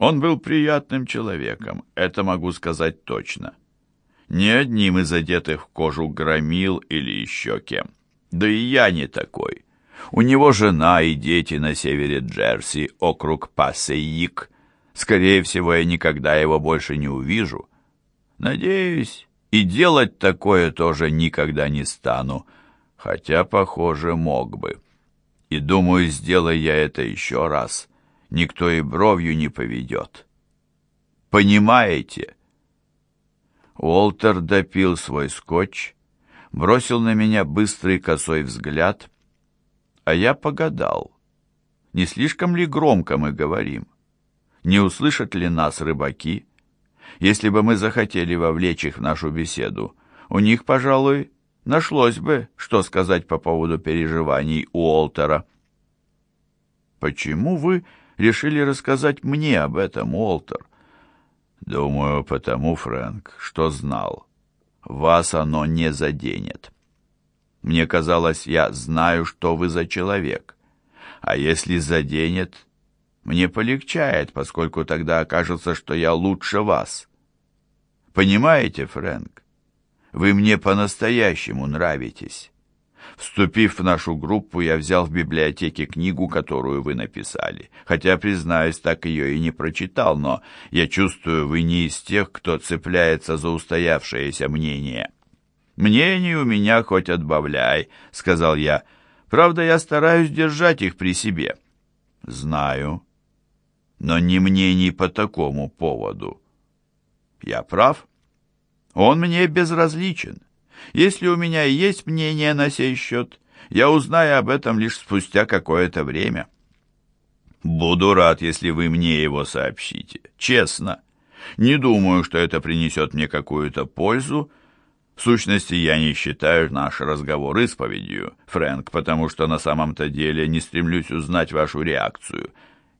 Он был приятным человеком, это могу сказать точно. Не одним из одетых в кожу громил или еще кем. Да и я не такой. У него жена и дети на севере Джерси, округ Пассейик. Скорее всего, я никогда его больше не увижу. Надеюсь, и делать такое тоже никогда не стану, хотя, похоже, мог бы. И думаю, сделай я это еще раз, никто и бровью не поведет. Понимаете? Уолтер допил свой скотч, бросил на меня быстрый косой взгляд, а я погадал. Не слишком ли громко мы говорим? Не услышат ли нас рыбаки? Если бы мы захотели вовлечь их в нашу беседу, у них, пожалуй, нашлось бы, что сказать по поводу переживаний Уолтера. «Почему вы решили рассказать мне об этом, Уолтер?» «Думаю, потому, Фрэнк, что знал. Вас оно не заденет. Мне казалось, я знаю, что вы за человек. А если заденет, мне полегчает, поскольку тогда окажется, что я лучше вас. Понимаете, Фрэнк? Вы мне по-настоящему нравитесь. Вступив в нашу группу, я взял в библиотеке книгу, которую вы написали. Хотя, признаюсь, так ее и не прочитал, но я чувствую, вы не из тех, кто цепляется за устоявшееся мнение. «Мнений у меня хоть отбавляй», — сказал я. «Правда, я стараюсь держать их при себе». «Знаю, но не мнений по такому поводу». «Я прав?» Он мне безразличен. Если у меня есть мнение на сей счет, я узнаю об этом лишь спустя какое-то время. Буду рад, если вы мне его сообщите. Честно. Не думаю, что это принесет мне какую-то пользу. В сущности, я не считаю наш разговор исповедью, Фрэнк, потому что на самом-то деле не стремлюсь узнать вашу реакцию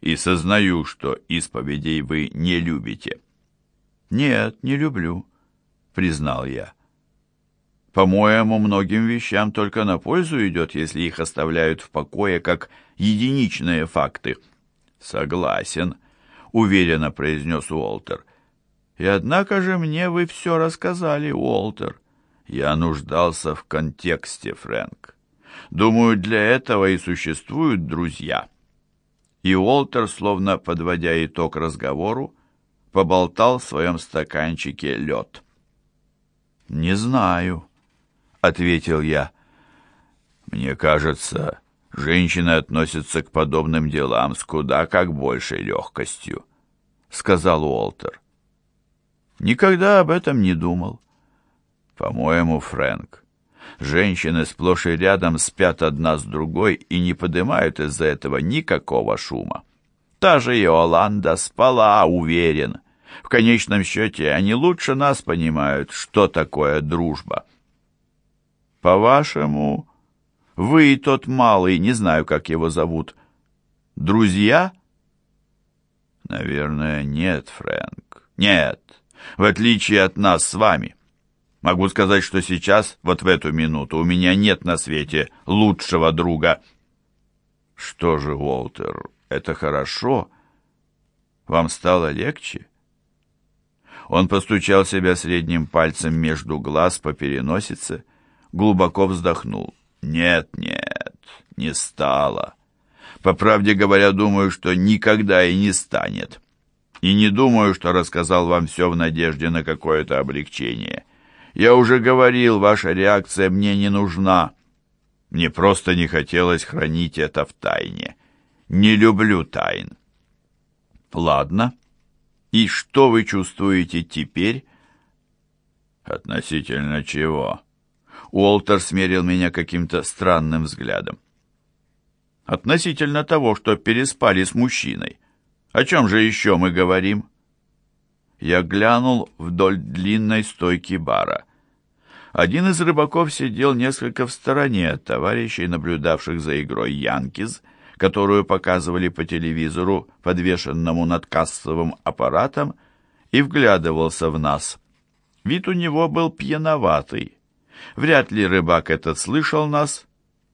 и сознаю, что исповедей вы не любите. Нет, не люблю признал я. По-моему, многим вещам только на пользу идет, если их оставляют в покое как единичные факты. Согласен, уверенно произнес Уолтер. И однако же мне вы все рассказали, Уолтер. Я нуждался в контексте, Фрэнк. Думаю, для этого и существуют друзья. И Уолтер, словно подводя итог разговору, поболтал в своем стаканчике лед. «Не знаю», — ответил я. «Мне кажется, женщины относятся к подобным делам с куда как большей легкостью», — сказал Уолтер. «Никогда об этом не думал». «По-моему, Фрэнк, женщины сплошь и рядом спят одна с другой и не поднимают из-за этого никакого шума. Та же Иоланда спала, уверен». В конечном счете, они лучше нас понимают, что такое дружба. По-вашему, вы и тот малый, не знаю, как его зовут, друзья? Наверное, нет, Фрэнк. Нет, в отличие от нас с вами. Могу сказать, что сейчас, вот в эту минуту, у меня нет на свете лучшего друга. Что же, Уолтер, это хорошо. Вам стало легче? Он постучал себя средним пальцем между глаз по переносице, глубоко вздохнул. «Нет, нет, не стало. По правде говоря, думаю, что никогда и не станет. И не думаю, что рассказал вам все в надежде на какое-то облегчение. Я уже говорил, ваша реакция мне не нужна. Мне просто не хотелось хранить это в тайне. Не люблю тайн». «Ладно», и что вы чувствуете теперь? Относительно чего? Уолтер смерил меня каким-то странным взглядом. Относительно того, что переспали с мужчиной. О чем же еще мы говорим? Я глянул вдоль длинной стойки бара. Один из рыбаков сидел несколько в стороне от товарищей, наблюдавших за игрой «Янкиз», которую показывали по телевизору, подвешенному над кассовым аппаратом, и вглядывался в нас. Вид у него был пьяноватый. Вряд ли рыбак этот слышал нас,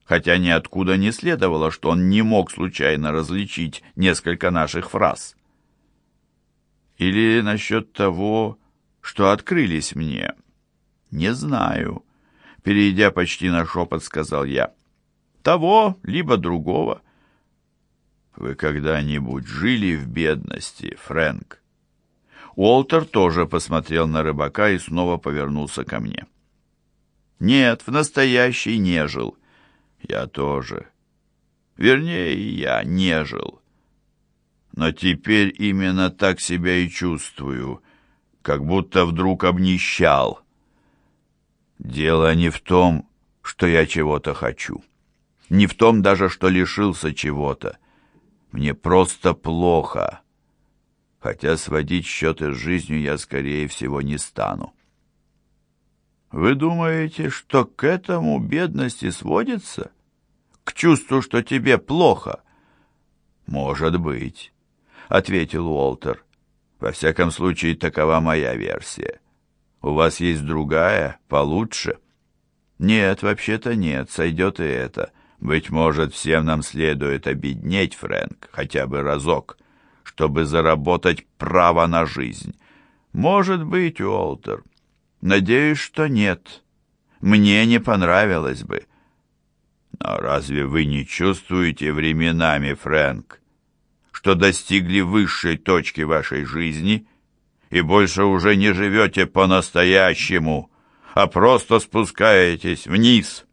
хотя ниоткуда не следовало, что он не мог случайно различить несколько наших фраз. Или насчет того, что открылись мне? Не знаю. Перейдя почти на шепот, сказал я. Того, либо другого. Вы когда-нибудь жили в бедности, Фрэнк? Уолтер тоже посмотрел на рыбака и снова повернулся ко мне. Нет, в настоящий не жил. Я тоже. Вернее, я не жил. Но теперь именно так себя и чувствую, как будто вдруг обнищал. Дело не в том, что я чего-то хочу. Не в том даже, что лишился чего-то. Мне просто плохо. Хотя сводить счеты с жизнью я, скорее всего, не стану. Вы думаете, что к этому бедности сводится? К чувству, что тебе плохо? Может быть, ответил Уолтер. Во всяком случае, такова моя версия. У вас есть другая, получше? Нет, вообще-то нет, сойдет и это. Быть может, всем нам следует обеднеть, Фрэнк, хотя бы разок, чтобы заработать право на жизнь. Может быть, Уолтер. Надеюсь, что нет. Мне не понравилось бы. Но разве вы не чувствуете временами, Фрэнк, что достигли высшей точки вашей жизни и больше уже не живете по-настоящему, а просто спускаетесь вниз?»